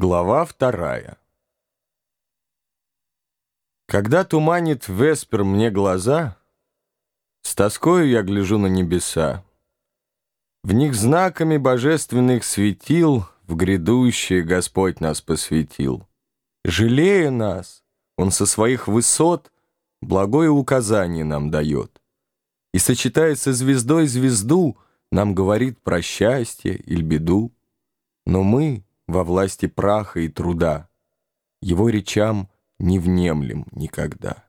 Глава вторая Когда туманит Веспер мне глаза, С тоскою я гляжу на небеса. В них знаками божественных светил В грядущее Господь нас посвятил. Жалея нас, Он со своих высот Благое указание нам дает. И, сочетая со звездой звезду, Нам говорит про счастье или беду. Но мы во власти праха и труда. Его речам не внемлем никогда.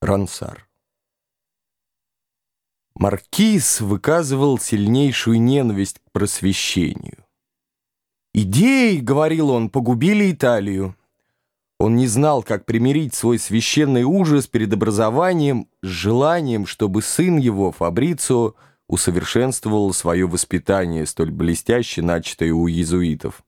Рансар. Маркиз выказывал сильнейшую ненависть к просвещению. «Идеи, — говорил он, — погубили Италию. Он не знал, как примирить свой священный ужас перед образованием с желанием, чтобы сын его, Фабрицио, усовершенствовал свое воспитание, столь блестяще начатое у иезуитов.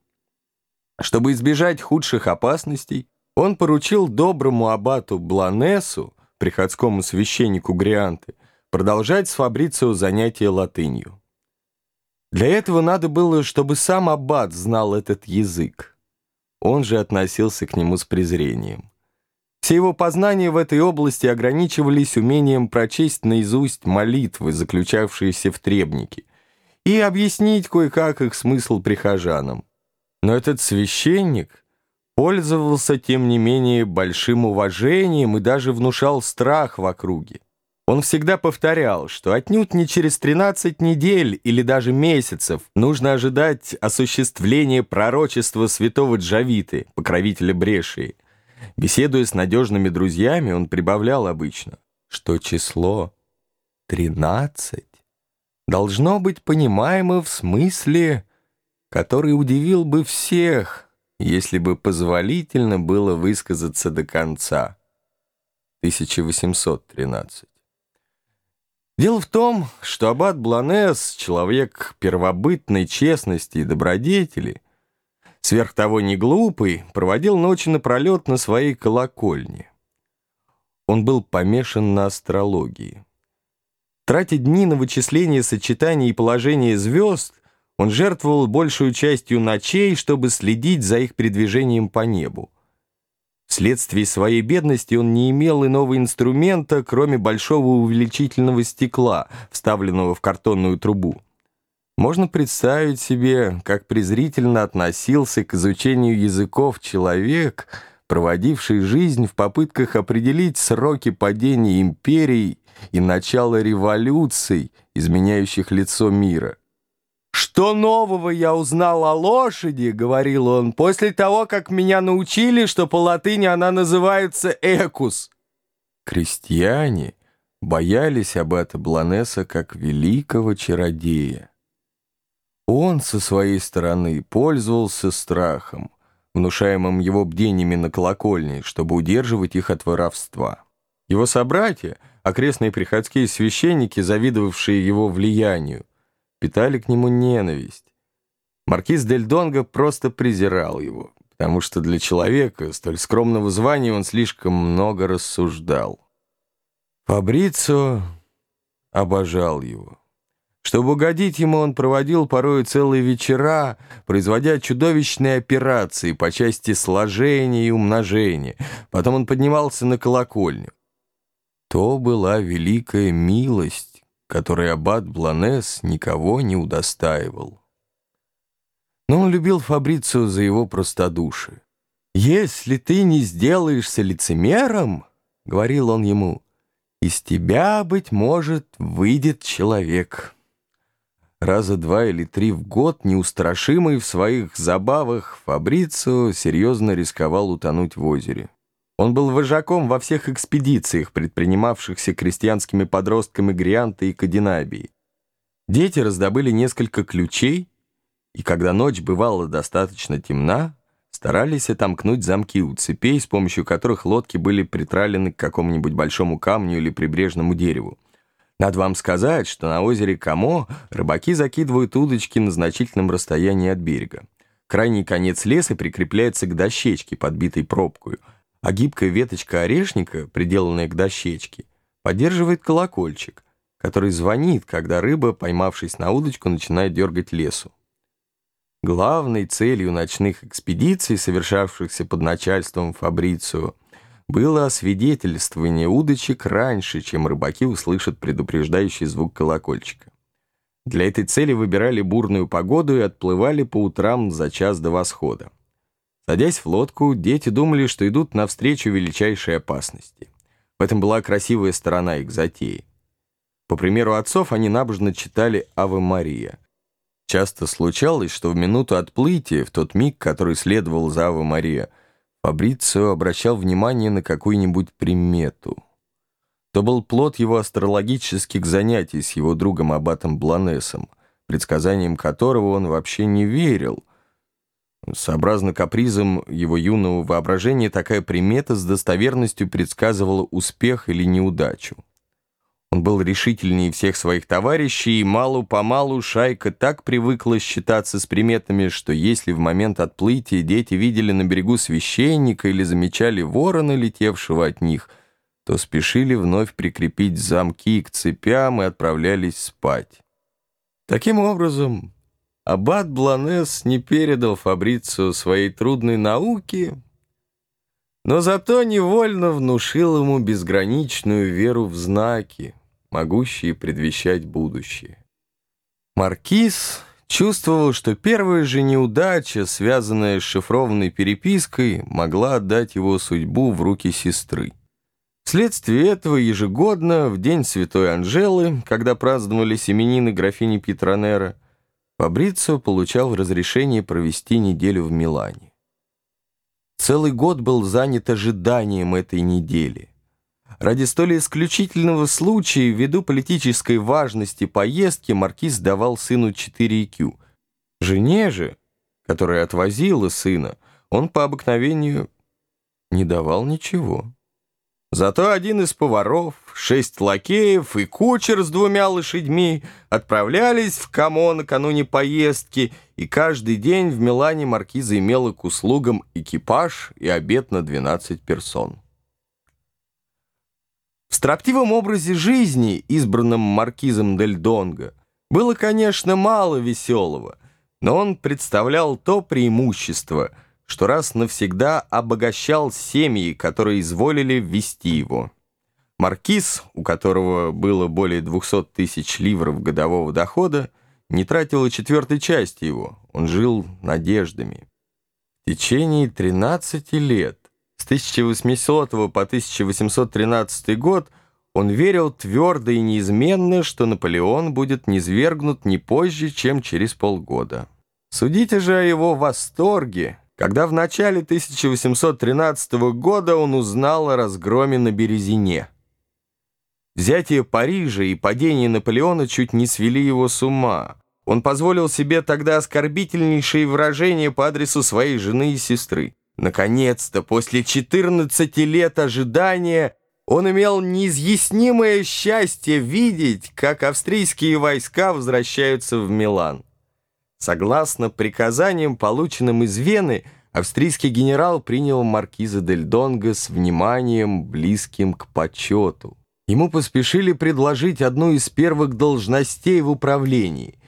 Чтобы избежать худших опасностей, он поручил доброму аббату Бланесу, приходскому священнику Грианты, продолжать с Фабрицио занятия латынью. Для этого надо было, чтобы сам аббат знал этот язык. Он же относился к нему с презрением. Все его познания в этой области ограничивались умением прочесть наизусть молитвы, заключавшиеся в требнике, и объяснить кое-как их смысл прихожанам. Но этот священник пользовался, тем не менее, большим уважением и даже внушал страх в округе. Он всегда повторял, что отнюдь не через 13 недель или даже месяцев нужно ожидать осуществления пророчества святого Джавиты, покровителя Брешии. Беседуя с надежными друзьями, он прибавлял обычно, что число 13 должно быть понимаемо в смысле который удивил бы всех, если бы позволительно было высказаться до конца. 1813. Дело в том, что аббат Бланес, человек первобытной честности и добродетели, сверх того не глупый, проводил ночи напролет на своей колокольне. Он был помешан на астрологии. Тратя дни на вычисление сочетаний и положения звезд, он жертвовал большую частью ночей, чтобы следить за их передвижением по небу. Вследствие своей бедности он не имел иного инструмента, кроме большого увеличительного стекла, вставленного в картонную трубу. Можно представить себе, как презрительно относился к изучению языков человек, проводивший жизнь в попытках определить сроки падения империй и начала революций, изменяющих лицо мира. «Что нового я узнал о лошади?» — говорил он, «после того, как меня научили, что по латыни она называется «экус». Крестьяне боялись аббата Бланеса как великого чародея. Он со своей стороны пользовался страхом, внушаемым его бдениями на колокольне, чтобы удерживать их от воровства. Его собратья, окрестные приходские священники, завидовавшие его влиянию, питали к нему ненависть. Маркиз Дель Донго просто презирал его, потому что для человека столь скромного звания он слишком много рассуждал. Фабрицио обожал его. Чтобы угодить ему, он проводил порой целые вечера, производя чудовищные операции по части сложения и умножения. Потом он поднимался на колокольню. То была великая милость, которой аббат Бланес никого не удостаивал. Но он любил Фабрицию за его простодушие. «Если ты не сделаешься лицемером, — говорил он ему, — из тебя, быть может, выйдет человек». Раза два или три в год, неустрашимый в своих забавах, Фабрицио серьезно рисковал утонуть в озере. Он был вожаком во всех экспедициях, предпринимавшихся крестьянскими подростками Грианта и Кадинабии. Дети раздобыли несколько ключей, и когда ночь бывала достаточно темна, старались отомкнуть замки у цепей, с помощью которых лодки были притралены к какому-нибудь большому камню или прибрежному дереву. Надо вам сказать, что на озере Камо рыбаки закидывают удочки на значительном расстоянии от берега. Крайний конец леса прикрепляется к дощечке, подбитой пробкой – а гибкая веточка орешника, приделанная к дощечке, поддерживает колокольчик, который звонит, когда рыба, поймавшись на удочку, начинает дергать лесу. Главной целью ночных экспедиций, совершавшихся под начальством Фабрицио, было освидетельствование удочек раньше, чем рыбаки услышат предупреждающий звук колокольчика. Для этой цели выбирали бурную погоду и отплывали по утрам за час до восхода. Садясь в лодку, дети думали, что идут навстречу величайшей опасности. В этом была красивая сторона их затеи. По примеру отцов, они набожно читали «Аве Мария». Часто случалось, что в минуту отплытия, в тот миг, который следовал за «Аве Мария», Фабрицио обращал внимание на какую-нибудь примету. То был плод его астрологических занятий с его другом Аббатом Бланесом, предсказанием которого он вообще не верил. Сообразно капризам его юного воображения, такая примета с достоверностью предсказывала успех или неудачу. Он был решительнее всех своих товарищей, и малу-помалу шайка так привыкла считаться с приметами, что если в момент отплытия дети видели на берегу священника или замечали ворона, летевшего от них, то спешили вновь прикрепить замки к цепям и отправлялись спать. Таким образом, аббат Бланес не передал Фабрицию своей трудной науки, но зато невольно внушил ему безграничную веру в знаки, могущие предвещать будущее. Маркиз чувствовал, что первая же неудача, связанная с шифрованной перепиской, могла отдать его судьбу в руки сестры. Вследствие этого ежегодно, в день Святой Анжелы, когда праздновались именины графини Петронера, Фабрицио получал разрешение провести неделю в Милане. Целый год был занят ожиданием этой недели. Ради столь исключительного случая, ввиду политической важности поездки, маркиз давал сыну 4 IQ. Жене же, которая отвозила сына, он по обыкновению не давал ничего. Зато один из поваров, шесть лакеев и кучер с двумя лошадьми отправлялись в Камо накануне поездки, и каждый день в Милане маркиза имела к услугам экипаж и обед на 12 персон. В строптивом образе жизни, избранном маркизом Дель Донго, было, конечно, мало веселого, но он представлял то преимущество, что раз навсегда обогащал семьи, которые изволили ввести его. Маркиз, у которого было более 200 тысяч ливров годового дохода, не тратил и четвертой части его, он жил надеждами. В течение 13 лет с 1800 по 1813 год он верил твердо и неизменно, что Наполеон будет низвергнут не позже, чем через полгода. Судите же о его восторге, когда в начале 1813 года он узнал о разгроме на Березине. Взятие Парижа и падение Наполеона чуть не свели его с ума. Он позволил себе тогда оскорбительнейшие выражения по адресу своей жены и сестры. Наконец-то, после 14 лет ожидания, он имел неизъяснимое счастье видеть, как австрийские войска возвращаются в Милан. Согласно приказаниям, полученным из Вены, австрийский генерал принял маркиза Дель Донго с вниманием, близким к почету. Ему поспешили предложить одну из первых должностей в управлении,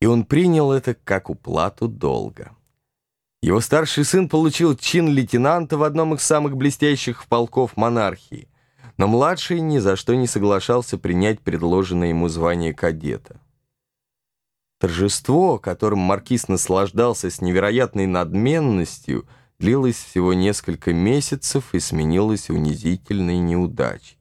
и он принял это как уплату долга. Его старший сын получил чин лейтенанта в одном из самых блестящих полков монархии, но младший ни за что не соглашался принять предложенное ему звание кадета. Торжество, которым маркиз наслаждался с невероятной надменностью, длилось всего несколько месяцев и сменилось унизительной неудачей.